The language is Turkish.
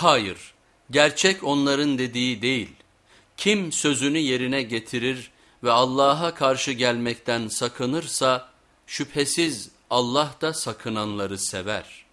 Hayır, gerçek onların dediği değil. Kim sözünü yerine getirir ve Allah'a karşı gelmekten sakınırsa şüphesiz Allah da sakınanları sever.''